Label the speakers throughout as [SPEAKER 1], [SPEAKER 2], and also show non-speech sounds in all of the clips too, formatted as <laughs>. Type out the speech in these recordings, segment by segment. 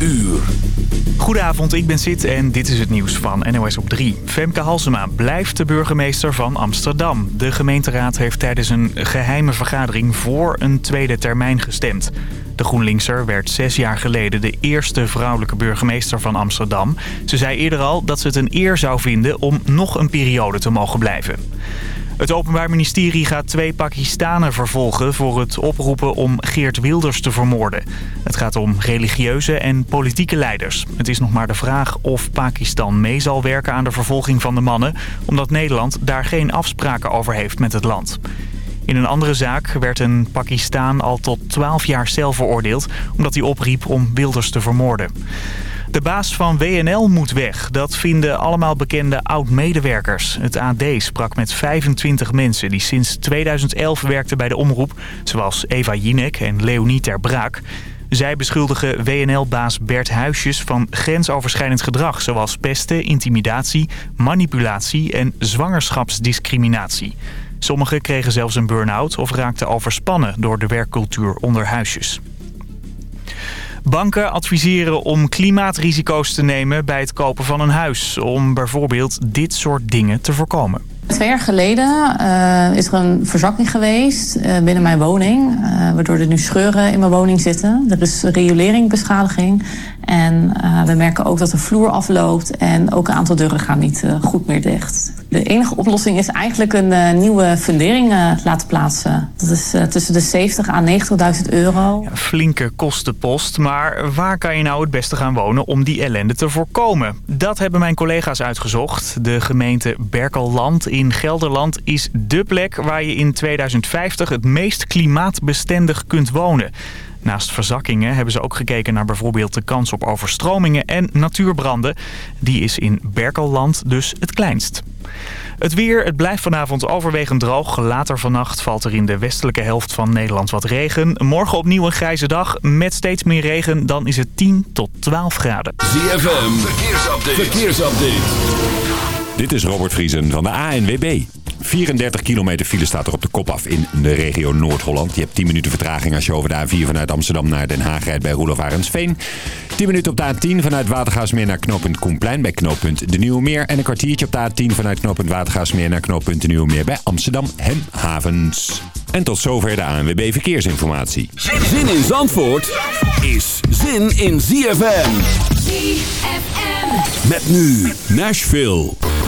[SPEAKER 1] uur.
[SPEAKER 2] Goedenavond, ik ben Sid en dit is het nieuws van NOS op 3. Femke Halsema blijft de burgemeester van Amsterdam. De gemeenteraad heeft tijdens een geheime vergadering voor een tweede termijn gestemd. De GroenLinkser werd zes jaar geleden de eerste vrouwelijke burgemeester van Amsterdam. Ze zei eerder al dat ze het een eer zou vinden om nog een periode te mogen blijven. Het Openbaar Ministerie gaat twee Pakistanen vervolgen voor het oproepen om Geert Wilders te vermoorden. Het gaat om religieuze en politieke leiders. Het is nog maar de vraag of Pakistan mee zal werken aan de vervolging van de mannen... omdat Nederland daar geen afspraken over heeft met het land. In een andere zaak werd een Pakistaan al tot 12 jaar cel veroordeeld... omdat hij opriep om Wilders te vermoorden. De baas van WNL moet weg. Dat vinden allemaal bekende oud-medewerkers. Het AD sprak met 25 mensen die sinds 2011 werkten bij de omroep... zoals Eva Jinek en Leonie Ter Braak. Zij beschuldigen WNL-baas Bert Huisjes van grensoverschrijdend gedrag... zoals pesten, intimidatie, manipulatie en zwangerschapsdiscriminatie. Sommigen kregen zelfs een burn-out of raakten overspannen door de werkcultuur onder Huisjes. Banken adviseren om klimaatrisico's te nemen bij het kopen van een huis. Om bijvoorbeeld dit soort dingen te voorkomen.
[SPEAKER 3] Twee jaar geleden uh, is er een verzakking geweest uh, binnen mijn woning. Uh, waardoor er nu scheuren in mijn woning zitten. Er is rioleringbeschadiging. En we merken ook dat de vloer afloopt. En ook een aantal deuren gaan niet goed meer dicht. De enige oplossing is eigenlijk een nieuwe fundering laten plaatsen. Dat is tussen de 70 à 90.000 euro.
[SPEAKER 2] Ja, flinke kostenpost. Maar waar kan je nou het beste gaan wonen om die ellende te voorkomen? Dat hebben mijn collega's uitgezocht. De gemeente Berkelland in Gelderland is dé plek waar je in 2050 het meest klimaatbestendig kunt wonen. Naast verzakkingen hebben ze ook gekeken naar bijvoorbeeld de kans op overstromingen en natuurbranden. Die is in Berkelland dus het kleinst. Het weer, het blijft vanavond overwegend droog. Later vannacht valt er in de westelijke helft van Nederland wat regen. Morgen opnieuw een grijze dag met steeds meer regen. Dan is het 10 tot 12 graden.
[SPEAKER 1] ZFM, verkeersupdate. verkeersupdate.
[SPEAKER 4] Dit is Robert Vriesen van de ANWB. 34 kilometer file staat er op de kop af in de regio Noord-Holland. Je hebt 10 minuten vertraging als je over de A4 vanuit Amsterdam naar Den Haag rijdt bij Roelof Arendsveen. 10 minuten op de A10 vanuit Watergaasmeer naar knooppunt Koenplein bij knooppunt De Nieuwe Meer. En een kwartiertje op de A10 vanuit knooppunt Watergaasmeer naar knooppunt De Nieuwe Meer bij Amsterdam Hemhavens. En tot zover de ANWB Verkeersinformatie.
[SPEAKER 1] Zin in Zandvoort is zin in ZFM. ZFM. Met nu Nashville.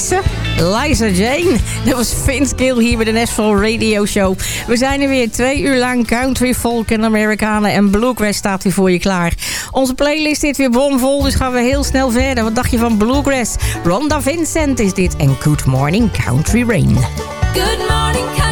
[SPEAKER 5] ze? Liza Jane. Dat was Vince Gill hier bij de Nashville Radio Show. We zijn er weer twee uur lang. Country, folk en Amerikanen en bluegrass staat weer voor je klaar. Onze playlist zit weer bomvol, dus gaan we heel snel verder. Wat dacht je van bluegrass? Rhonda Vincent is dit en Good Morning Country Rain.
[SPEAKER 6] Good morning, country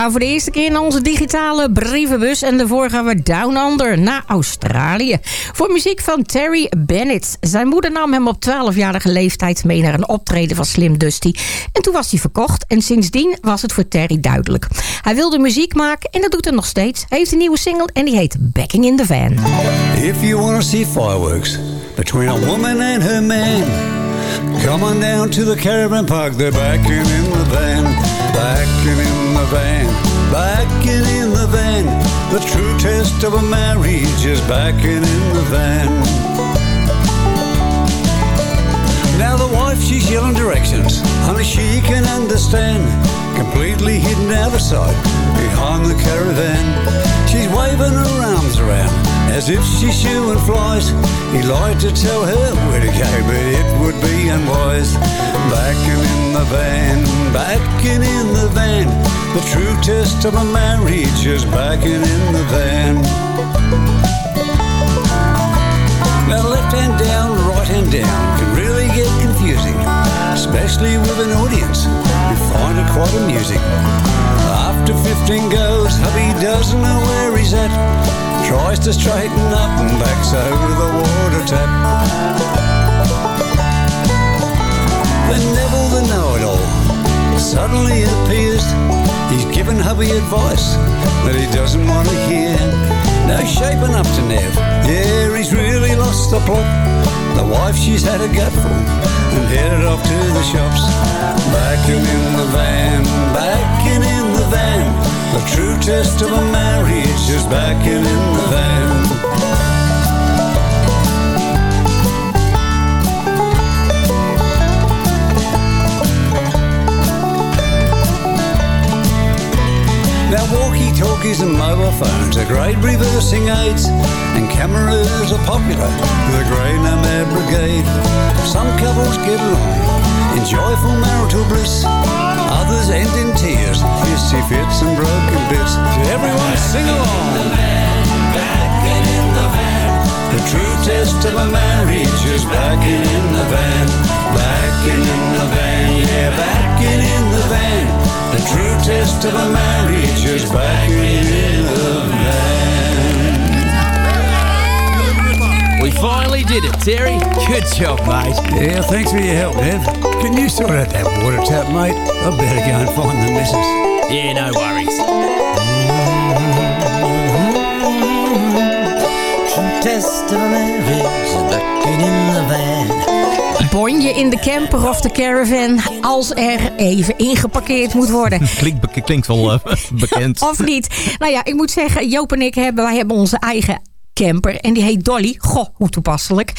[SPEAKER 5] gaan voor de eerste keer naar onze digitale brievenbus. En daarvoor gaan we down under naar Australië. Voor muziek van Terry Bennett. Zijn moeder nam hem op 12-jarige leeftijd mee naar een optreden van Slim Dusty. En toen was hij verkocht. En sindsdien was het voor Terry duidelijk. Hij wilde muziek maken en dat doet hij nog steeds. Hij heeft een nieuwe single en die heet Backing in the Van.
[SPEAKER 7] If you want to see fireworks between a woman and her man, come on down to the caravan park. They're backing in the van, backing in the van, backing in the van. The true test of a marriage is backing in the van. Now the wife, she's yelling directions, only she can understand. Completely hidden out the side, behind the caravan. As if she's shooing flies. He lied to tell her where to go, but it would be unwise. Backing in the van, backing in the van. The true test of a marriage is backing in the van. Now left hand down, right hand down can really get confusing, especially with an audience who find it quite amusing. After 15 goes, hubby doesn't know where he's at. Tries to straighten up and backs over the water tap. Then Neville the know-it-all suddenly appears. He's giving hubby advice that he doesn't want to hear. Now shaping up to Nev, yeah, he's really lost the plot. The wife, she's had a gutful and headed off to the shops. Backing in the van, backing in the van. The true test of a marriage is backing in the van. Now walkie-talkie Walkie-talkies and mobile phones are great reversing aids, and cameras are popular with the Grey Nomad Brigade. Some couples get along in joyful marital bliss. Others end in tears, hissy fits and broken bits. Everyone sing along. The true test of a marriage is backing in the van, backing in the van, yeah, backing in the van. The true test of a marriage is backing in the van.
[SPEAKER 8] We finally did it, Terry. Good job, mate.
[SPEAKER 7] Yeah, thanks for your help, Nev. Can you sort out that water tap, mate? I better go and find the missus.
[SPEAKER 8] Yeah, no worries.
[SPEAKER 9] Test of a marriage, backing in the van.
[SPEAKER 6] Bonje in de camper of de caravan als er even ingeparkeerd moet worden. <laughs>
[SPEAKER 10] Klinkt, klinkt wel eh, <laughs> bekend.
[SPEAKER 6] Of niet? Nou ja, ik moet zeggen, Joop en ik hebben, wij hebben onze eigen camper. En die heet Dolly. Goh, hoe toepasselijk.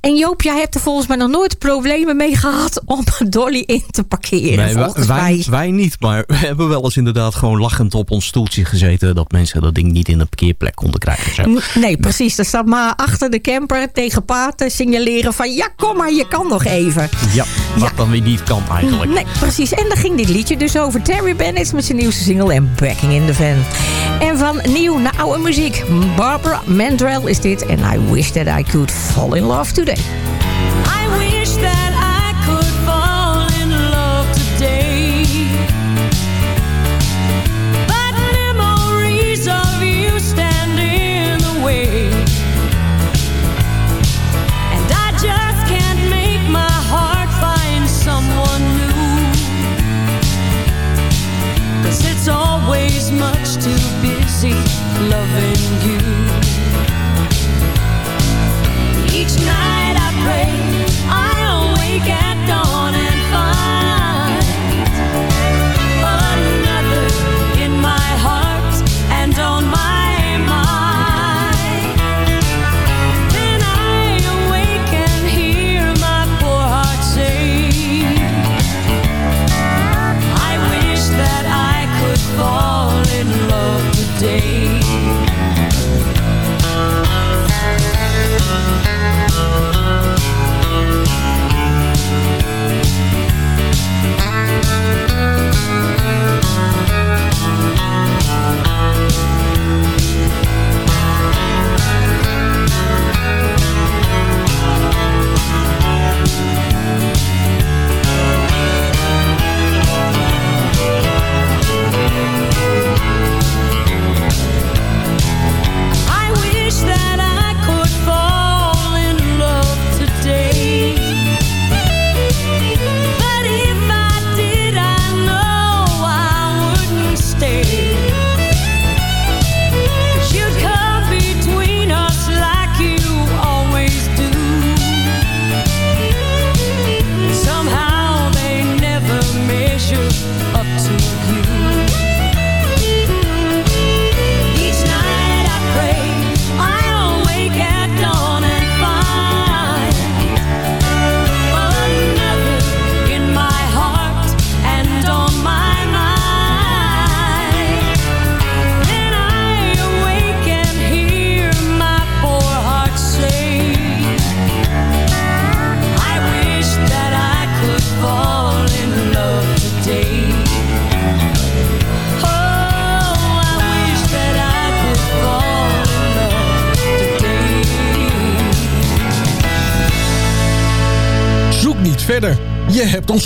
[SPEAKER 6] En Joop, jij hebt er volgens mij nog nooit problemen mee gehad om <laughs> Dolly in te parkeren.
[SPEAKER 10] Nee, wij, wij, niet, maar we hebben wel eens inderdaad gewoon lachend op ons stoeltje gezeten... dat mensen dat ding niet in de parkeerplek konden krijgen. Zo.
[SPEAKER 6] Nee, precies. Er staat maar achter de camper tegen pa te signaleren van... ja, kom maar, je kan nog even.
[SPEAKER 10] Ja, wat dan weer niet kan eigenlijk.
[SPEAKER 6] Nee, precies. En daar ging dit liedje dus over. Terry Bennett met zijn nieuwste single en Backing in the Van. En van nieuw naar oude muziek. Barbara Mandrell is dit. En I wish that I could fall in love today.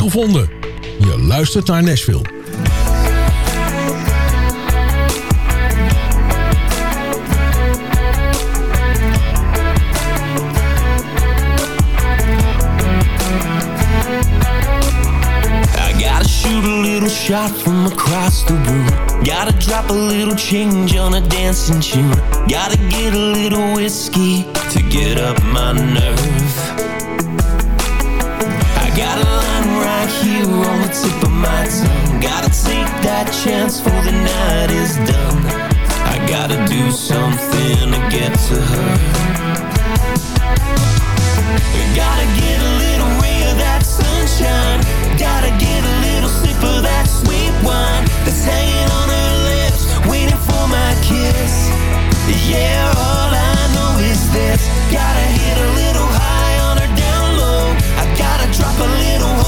[SPEAKER 8] Ons gevonden. Je luistert naar Nashville.
[SPEAKER 9] Shot from across the room. Gotta drop a little change on a dancing tune. Gotta get a little whiskey to get up my nerve. the tip of my tongue Gotta take that chance for the night is done. I gotta do something to get to her. Gotta get a little ray of that sunshine. Gotta get a little sip of that sweet wine That's hanging on her lips, waiting for my kiss. Yeah, all I know is this. Gotta hit a little high on her down low. I gotta drop a little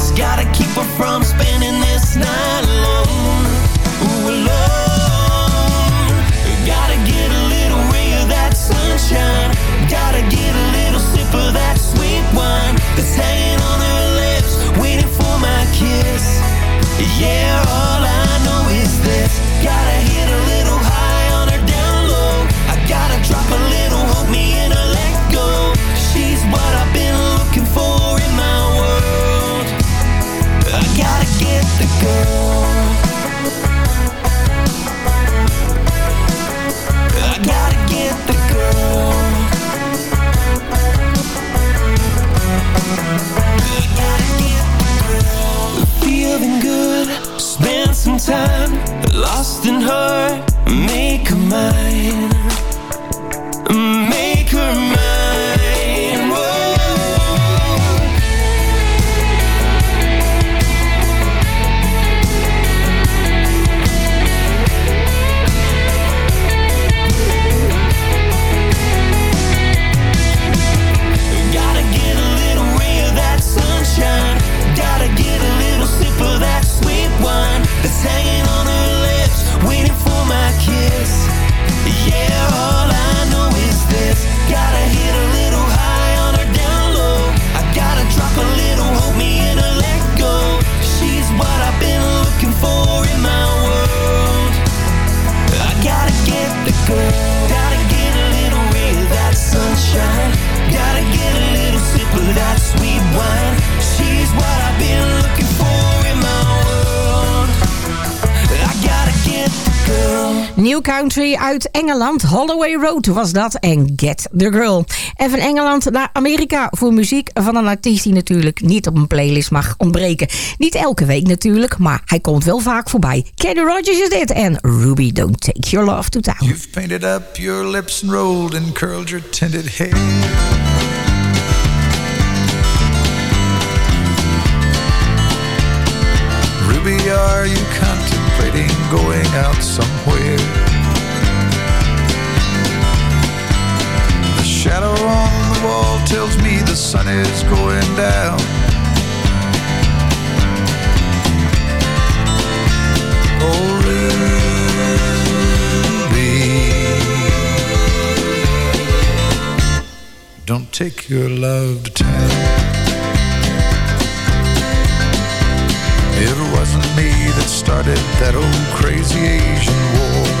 [SPEAKER 9] Gotta keep her from spending this night alone. Ooh, alone. Gotta get a little ray of that sunshine. Gotta get a little sip of that sweet wine that's hanging on her lips, waiting for my kiss. Yeah, all I
[SPEAKER 5] Uit Engeland. Holloway Road was dat. En Get the Girl. En van Engeland naar Amerika voor muziek van een artiest die natuurlijk niet op een playlist mag ontbreken. Niet elke week natuurlijk, maar hij komt wel vaak voorbij. Kenny Rogers is dit en Ruby Don't Take Your Love to Town.
[SPEAKER 11] You've painted up your lips and rolled and curled your tinted hair. Ruby, are you contemplating going out somewhere? Shadow on the wall tells me the sun is going down. Oh, Ruby, don't take your love to town. It wasn't me that started that old crazy Asian war.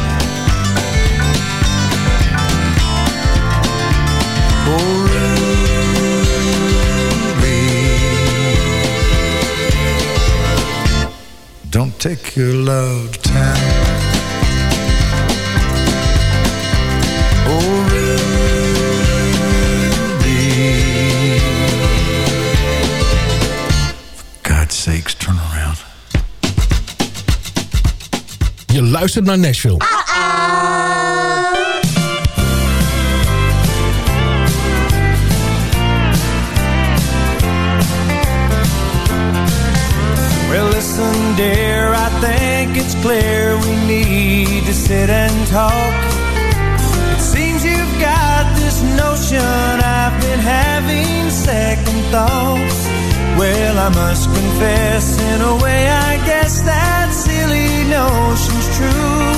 [SPEAKER 11] take your love to town. Oh, Ruby.
[SPEAKER 12] For God's sakes,
[SPEAKER 8] turn around. Je luistert naar Nashville. It's clear we need to sit and talk. It seems you've got this notion I've been having second thoughts. Well, I must confess, in a way, I guess that silly notion's true.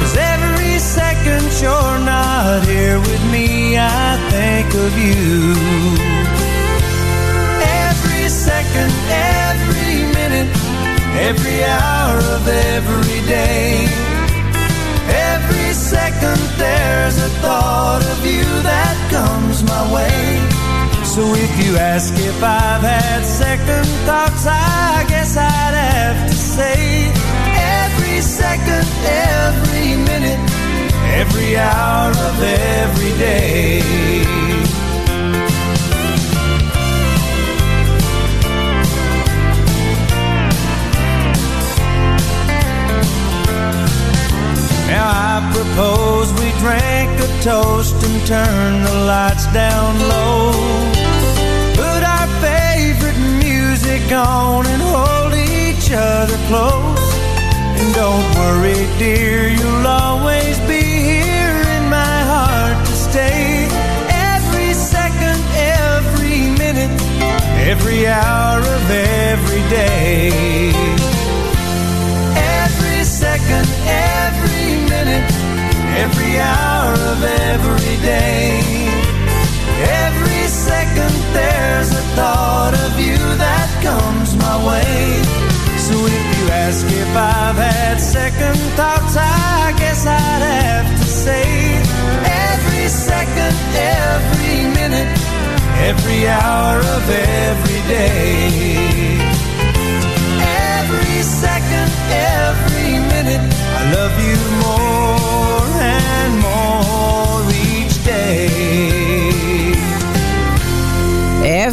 [SPEAKER 8] Cause every second you're not here with me, I think of you. Every second, every every hour of every day. Every second there's a thought of you that comes my way. So if you ask if I've had second thoughts, I guess I'd have to say every second, every minute, every hour of every day. I propose we drink a toast and turn the lights down low. Put our favorite music on and hold each other close. And don't worry, dear, you'll always be here in my heart to stay. Every second, every minute, every hour of every day. Every second, every every hour of every day. Every second there's a thought of you that comes my way. So if you ask if I've had second thoughts, I guess I'd have to say every second, every minute, every hour of every day. Every second, every minute, I love you more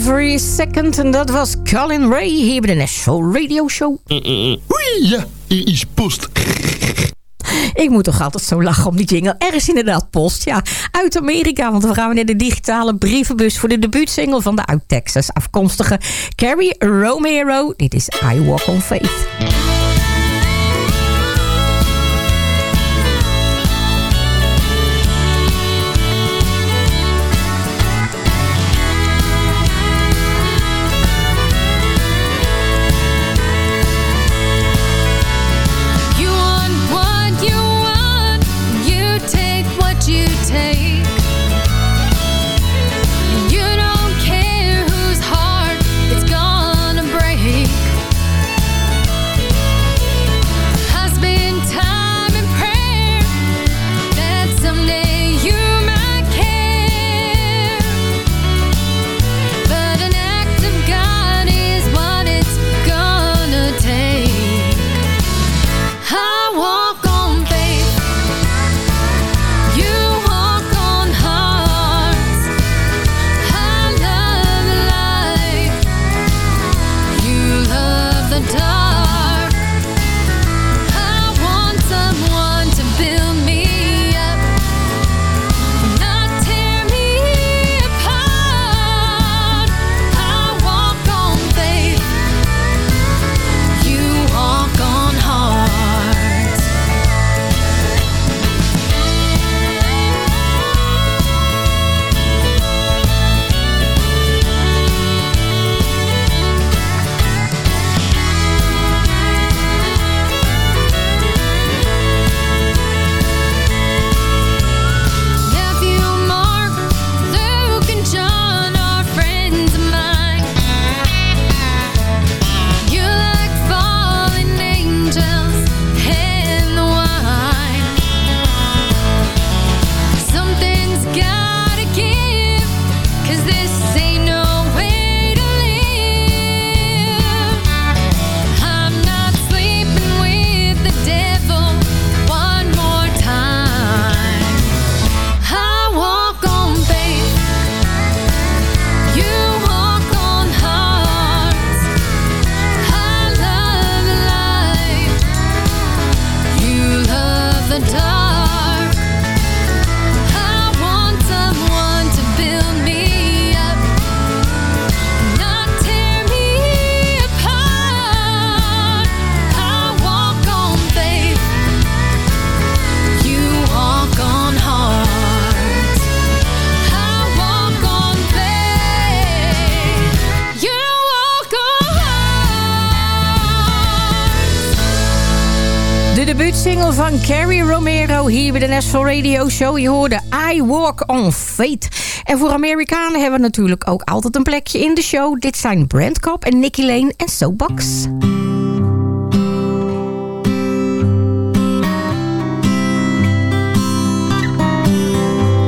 [SPEAKER 5] Every Second, en dat was Colin Ray hier bij de Nashville Radio Show.
[SPEAKER 12] Oei, ja, is post.
[SPEAKER 5] Ik moet toch altijd zo lachen om die jingle. Er is inderdaad post, ja. Uit Amerika, want we gaan weer naar de digitale brievenbus... voor de debuutsingle van de uit Texas afkomstige Carrie Romero. Dit is I Walk on Faith. Romero hier bij de Nashville Radio Show. Je hoorde I Walk on Fate. En voor Amerikanen hebben we natuurlijk ook altijd een plekje in de show. Dit zijn Brent Cobb en Nicky Lane en Soapbox.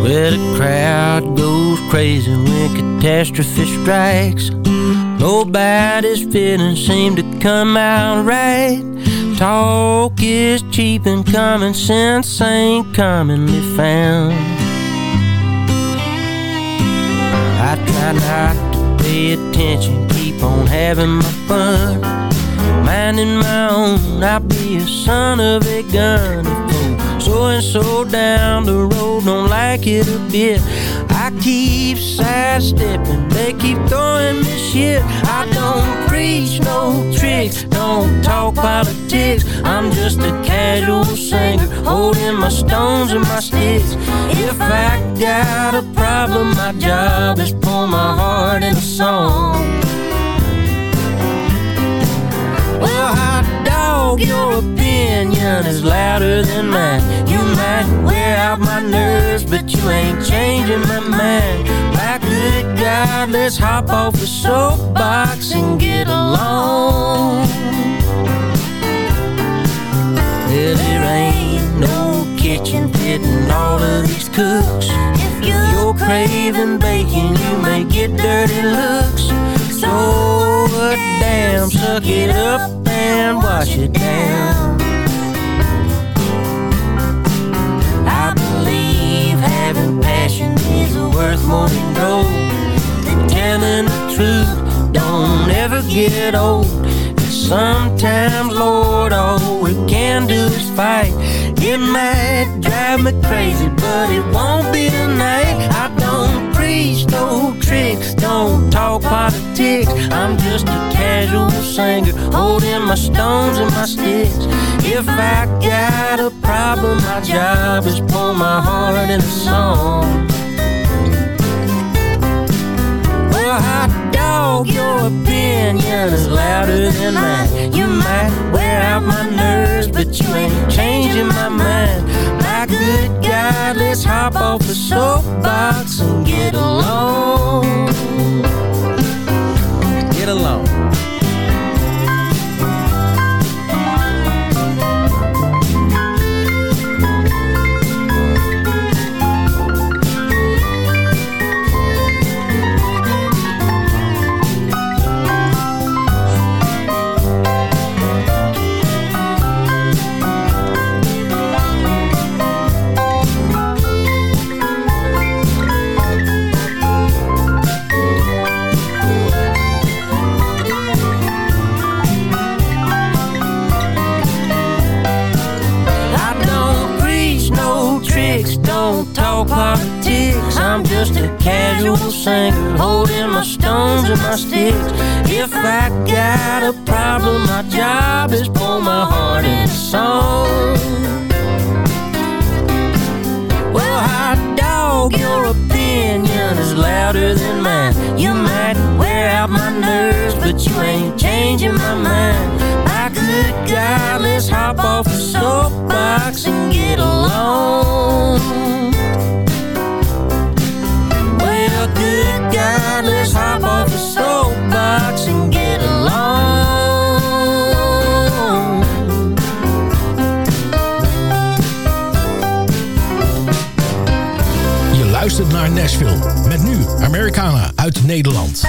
[SPEAKER 13] Where the crowd goes crazy when catastrophe strikes. Nobody's feelings seem to come out right. Talk is cheap and common sense ain't commonly found. I try not to pay attention, keep on having my fun. Minding my own, I'll be a son of a gun. So and so down the road don't like it a bit, I keep sidestepping, they keep throwing me shit. I don't preach no tricks, don't talk politics. I'm just a casual singer, holding my stones and my sticks. If I got a problem, my job is pour my heart in a song. Your opinion is louder than mine. You might wear out my nerves, but you ain't changing my mind. By good God, let's hop off the soapbox and get along. Well, there ain't no kitchen fitting all of these cooks. If you're craving bacon, you may get dirty looks. So damn, suck it up and wash it down. I believe having passion is worth more than gold. And telling the truth don't ever get old. And sometimes, Lord, all we can do is fight. It might drive me crazy, but it won't be tonight. Preach no tricks, don't talk politics. I'm just a casual singer, holding my stones and my sticks. If I got a problem, my job is pour my heart in a song. Well, hot dog, your opinion is louder than mine. You might wear out my nerves, but you ain't changing my mind. Good God, let's hop off the soapbox and get along. Get along. Don't talk politics. I'm just a casual singer, holding my stones and my sticks. If I got a problem, my job is pour my heart in a song. Well, hot dog, your opinion is louder than mine. You might wear out my nerves, but you ain't changing my mind. God, let's hop off the soapbox and get along. Well, good God, let's hop off the soapbox and get along.
[SPEAKER 12] Luistert naar Nashville. Met nu Americana uit Nederland.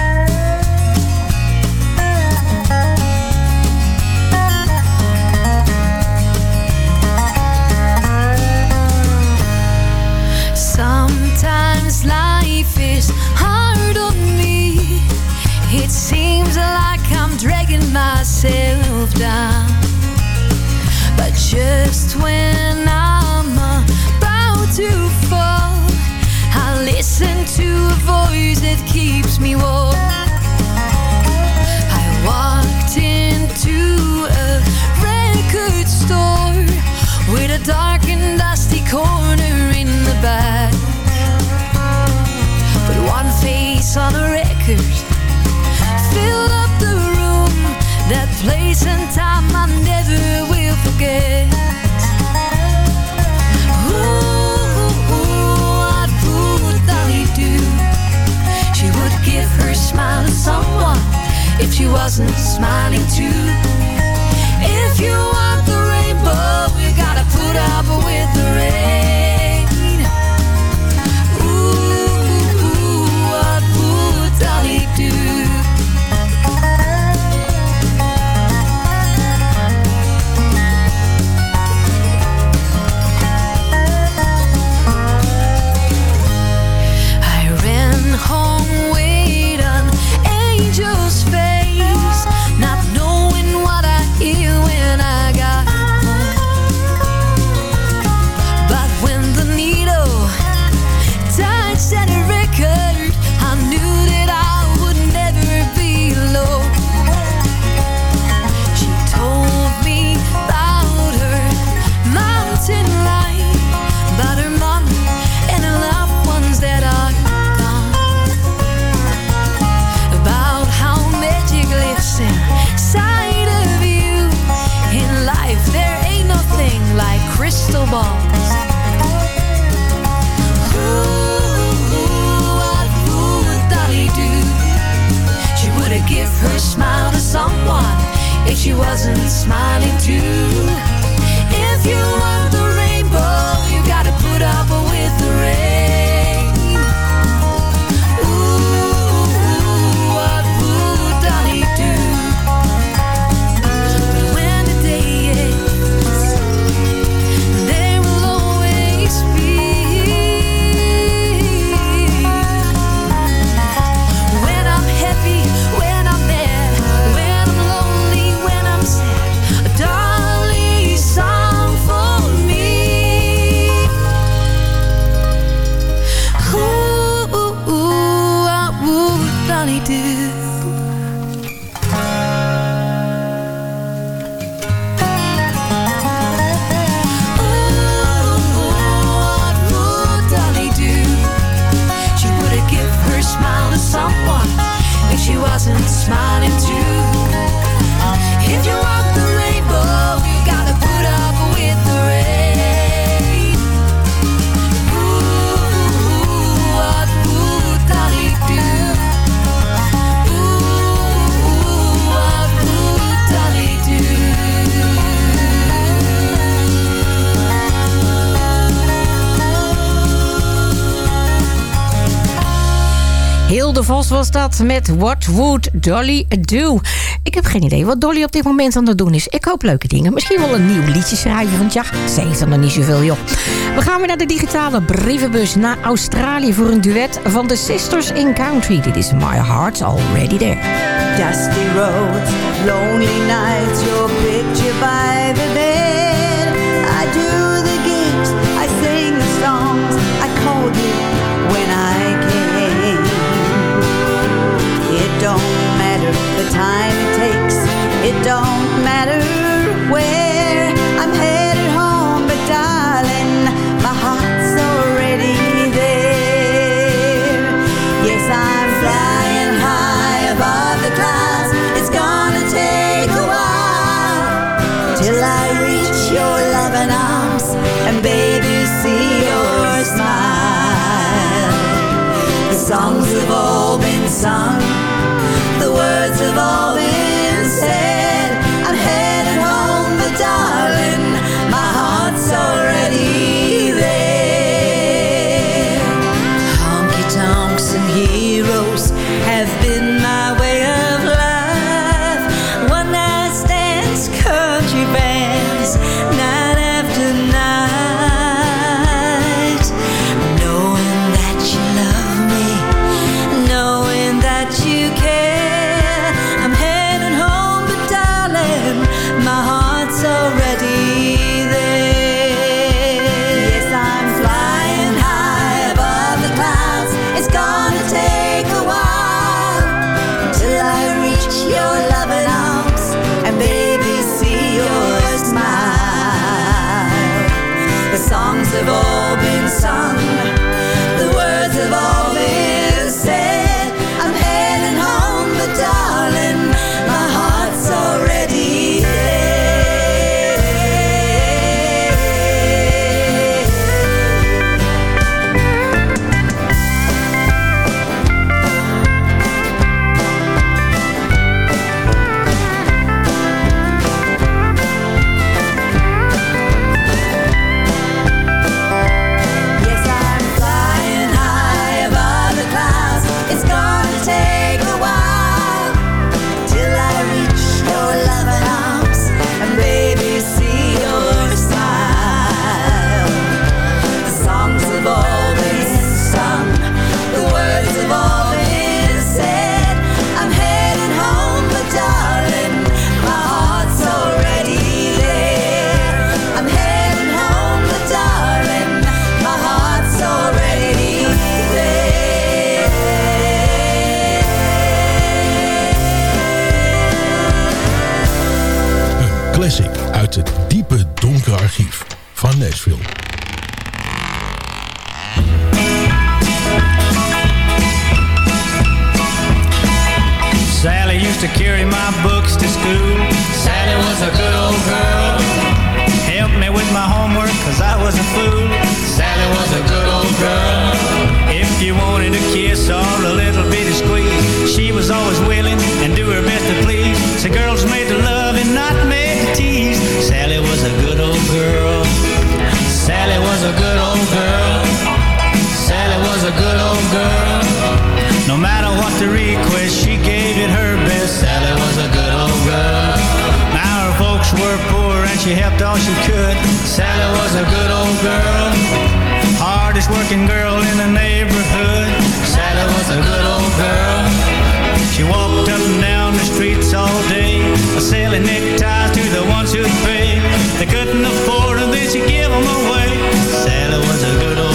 [SPEAKER 14] Seems like I'm dragging myself down. But just when I'm about to fall, I listen to a voice that keeps me warm. I walked into a record store with a dark and dusty corner in the back. But one face on a record That place and time I never will forget.
[SPEAKER 15] Ooh, ooh I would Dolly do. She would give her smile to someone If she wasn't smiling too. If you want the rainbow You gotta put up with the rain. she wasn't smiling too. If
[SPEAKER 6] you Vos was dat met What Would Dolly Do? Ik heb geen idee wat Dolly op dit moment aan het doen is. Ik hoop leuke dingen. Misschien wel een nieuw liedje schrijven. Want ja, ze heeft er nog niet zoveel, joh. We gaan weer naar de digitale brievenbus. Naar Australië voor een duet van de Sisters in Country. Dit is My Heart's Already There.
[SPEAKER 16] Dusty roads, lonely nights, your picture by the time it takes, it don't matter where. I'm headed home, but darling, my heart's already there. Yes, I'm flying high above the clouds. It's gonna take a while till I reach your loving arms and baby see your smile. The songs have all been sung,
[SPEAKER 12] van Nashville.
[SPEAKER 17] Sally used to carry my books to school. Sally was a good old girl. Helped me with my homework cause I was a fool. Sally was a good old girl. If you wanted a kiss or a little bitty squeeze, she was always willing and do her best to please. So girls made the love and not was a good old girl. Sally was a good old girl. No matter what the request, she gave it her best. Sally was a good old girl. Now her folks were poor and she helped all she could. Sally was a good old girl. Hardest working girl in the neighborhood. Sally was a good old girl. She walked up and down the streets all day, selling neckties to the ones who pay. They couldn't afford them, then she gave them away. Sally was a good old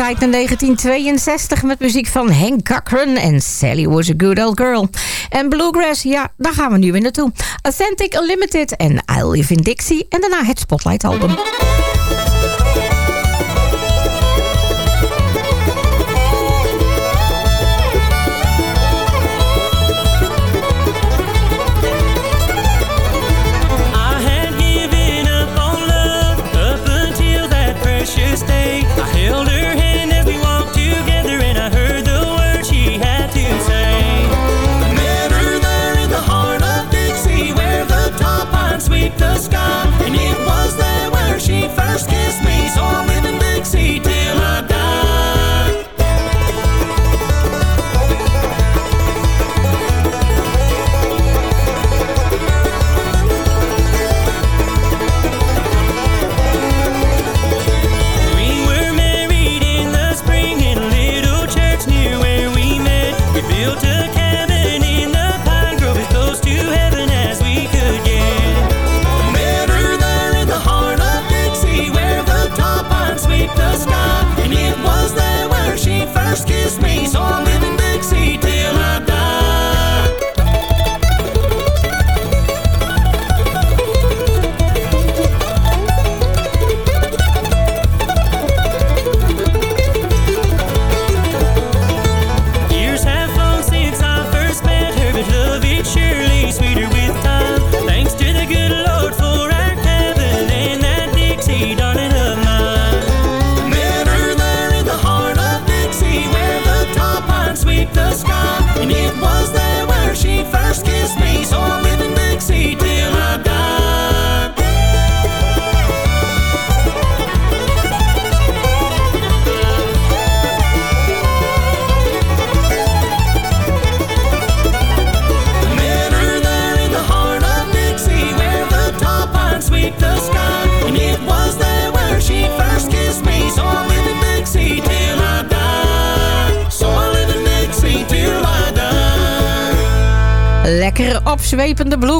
[SPEAKER 18] tijd naar 1962 met muziek van Hank Cochran en Sally Was a Good Old Girl. En Bluegrass, ja, daar gaan we nu weer naartoe. Authentic Unlimited en I Live in Dixie en daarna het Spotlight album.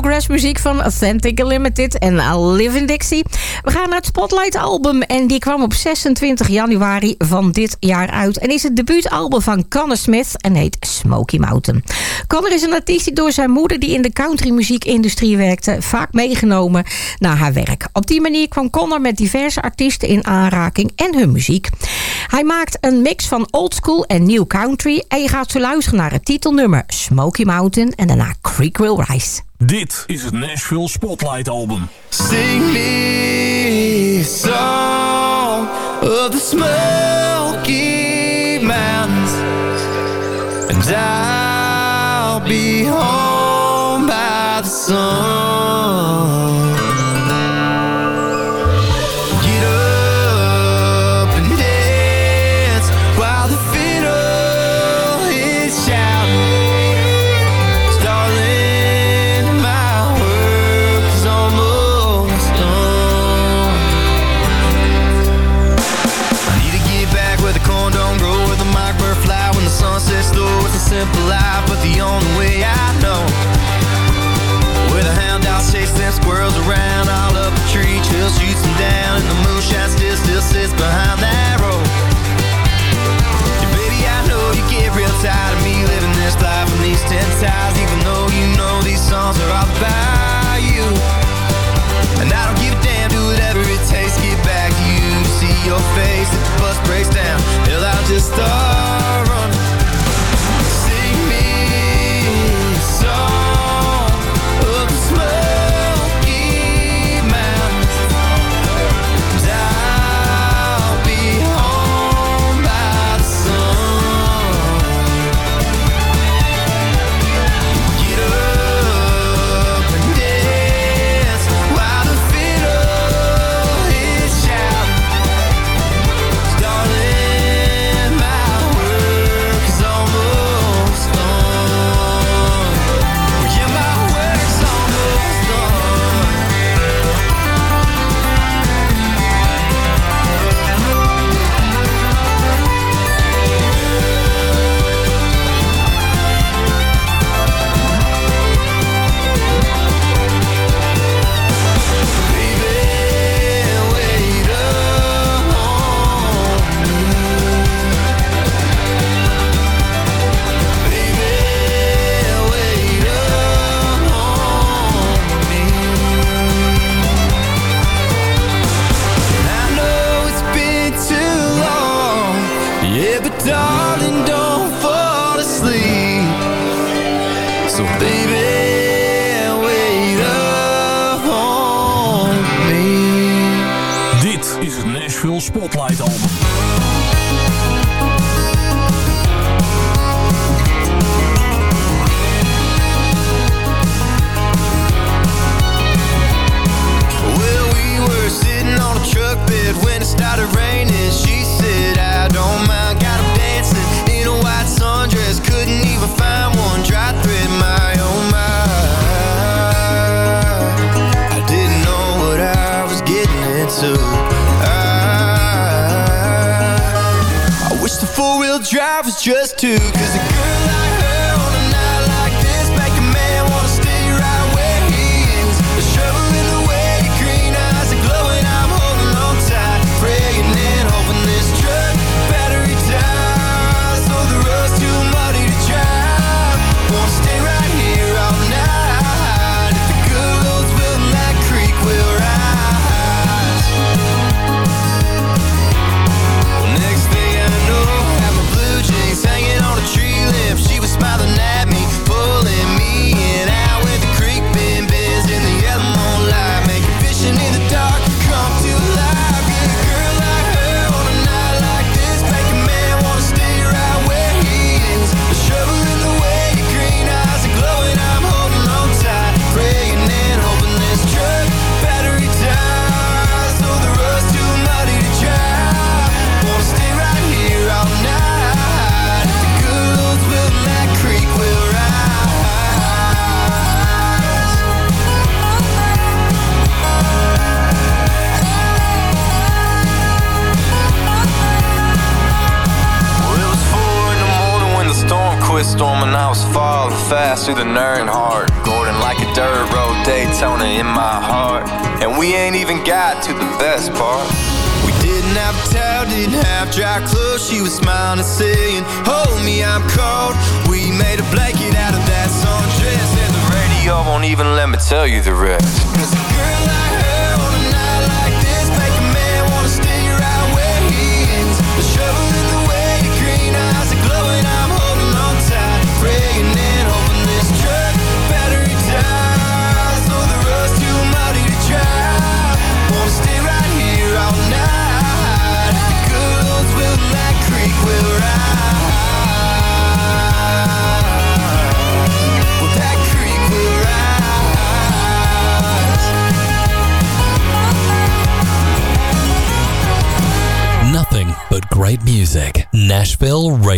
[SPEAKER 18] Bluegrass muziek van Authentic Unlimited en Live in Dixie. We gaan naar het Spotlight album en die kwam op 26 januari van dit jaar uit. En is het debuutalbum van Connor Smith en heet Smoky Mountain. Connor is een artiest die door zijn moeder die in de countrymuziekindustrie werkte vaak meegenomen naar haar werk. Op die manier kwam Connor met diverse artiesten in aanraking en hun muziek. Hij maakt een mix van old school en new country en je gaat zo luisteren naar het titelnummer Smoky Mountain en daarna Creek Will Rise.
[SPEAKER 19] Dit is het Nashville Spotlight Album.
[SPEAKER 9] Sing me song of the Smoky Mountains, and I'll be home by the sun.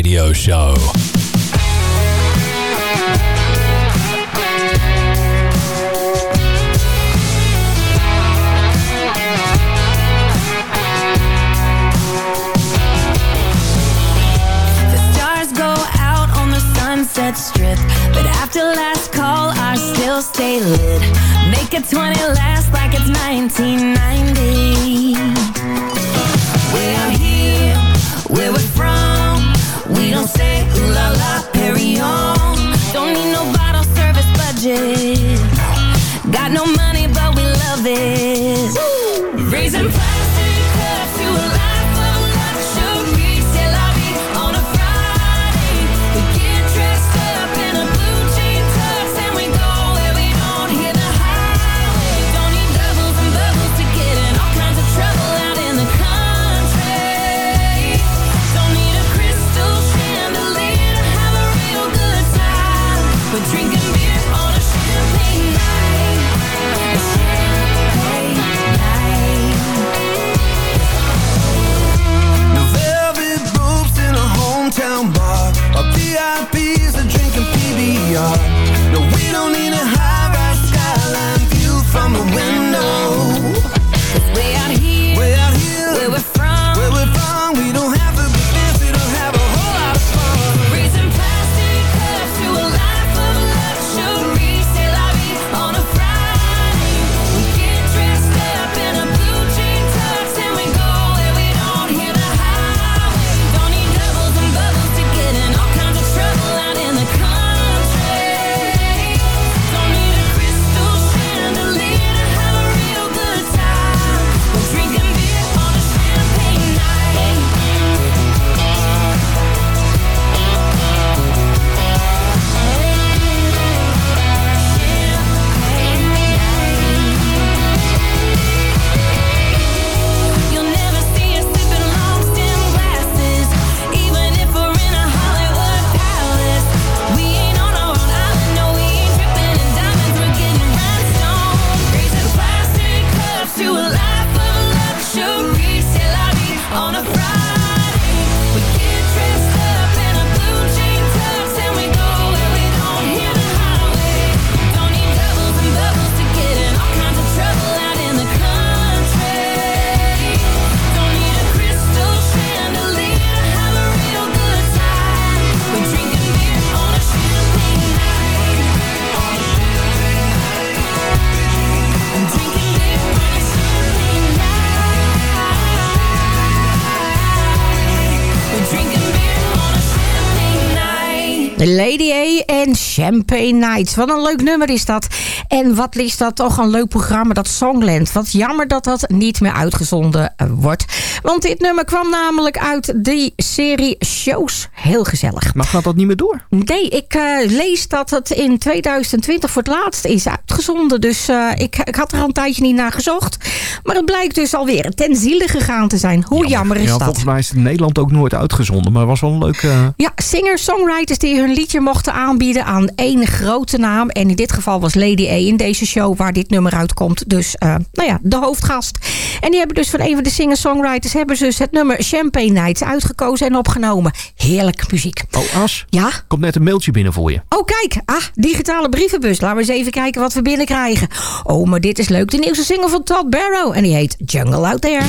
[SPEAKER 8] radio
[SPEAKER 20] show.
[SPEAKER 6] sunset strip But after last call, I still stay lit. Make a 20 last like it's 1990 We're here, where we're from
[SPEAKER 17] Lady A en Champagne Nights. Wat een leuk nummer is dat. En wat is dat toch een leuk programma, dat Songland. Wat jammer dat dat niet meer uitgezonden eh, wordt. Want dit nummer kwam namelijk uit die serie shows. Heel gezellig.
[SPEAKER 10] Maar gaat dat niet meer door?
[SPEAKER 17] Nee, ik eh, lees dat het in 2020 voor het laatst is uitgezonden. Dus eh, ik, ik had er al een tijdje niet naar gezocht. Maar het blijkt dus alweer ten ziele gegaan te zijn. Hoe jammer, is
[SPEAKER 10] ja,
[SPEAKER 17] dat?
[SPEAKER 10] volgens mij is het in Nederland ook nooit uitgezonden. Maar het was wel een leuk...
[SPEAKER 17] Ja, singer-songwriters die hun liedje mochten aanbieden aan één grote naam. En in dit geval was Lady A in deze show waar dit nummer uitkomt. Dus, eh, nou ja, de hoofdgast. En die hebben dus van een van de singer-songwriters... hebben ze dus het nummer Champagne Nights uitgekozen en opgenomen. Heerlijke muziek.
[SPEAKER 10] Oh, As?
[SPEAKER 17] Ja?
[SPEAKER 10] Komt net een mailtje binnen voor je.
[SPEAKER 17] Oh, kijk. Ah, digitale brievenbus. Laten we eens even kijken wat we binnenkrijgen. Oh, maar dit is leuk. De nieuwste single van Todd Barrow. En die heet Jungle Out There.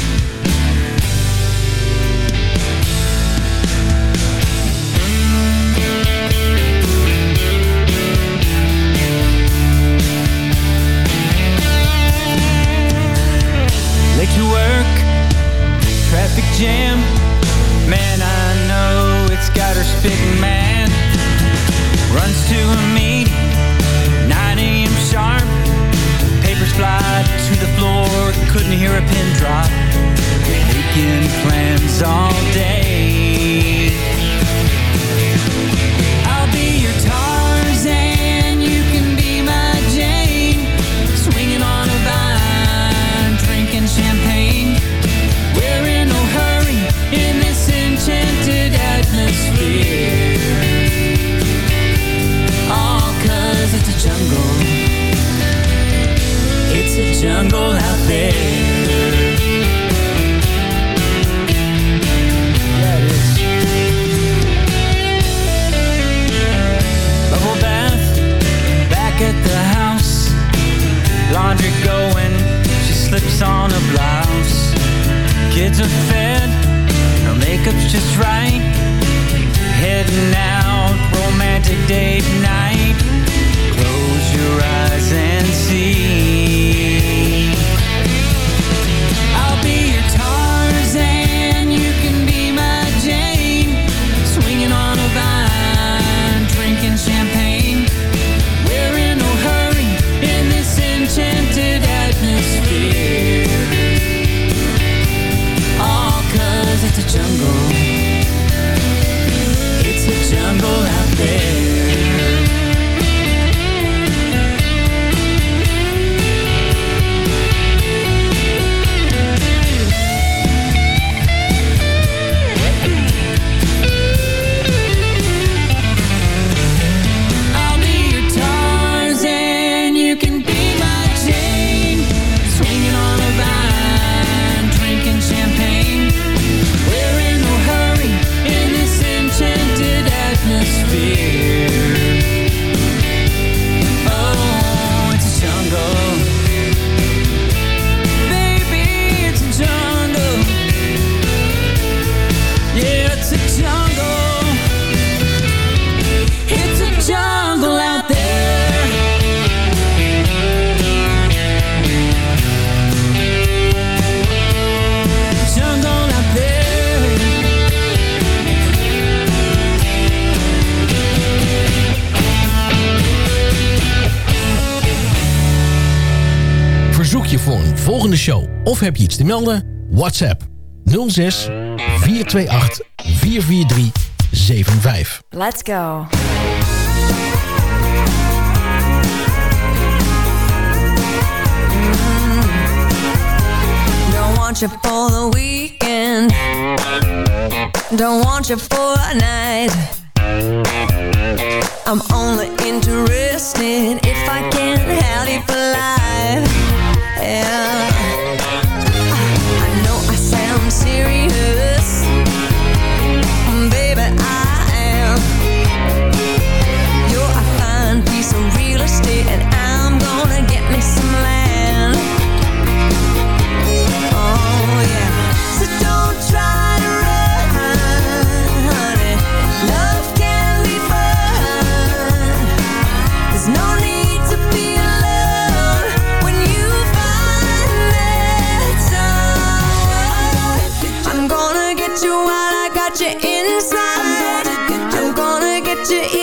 [SPEAKER 12] Iets te melden? WhatsApp 06 428 443 75.
[SPEAKER 6] Let's go.
[SPEAKER 16] Don't want you for the weekend. Don't want you for a night. I'm only interested if I can have you for life. Yeah. Get you inside. I'm gonna get you